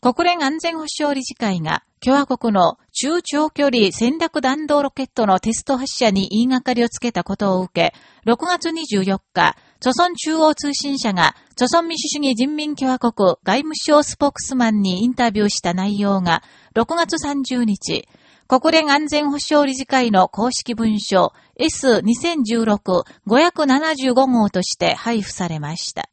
国連安全保障理事会が共和国の中長距離戦略弾道ロケットのテスト発射に言いがかりをつけたことを受け、6月24日、著村中央通信社が、著村民主主義人民共和国外務省スポークスマンにインタビューした内容が、6月30日、国連安全保障理事会の公式文書 S2016-575 号として配布されました。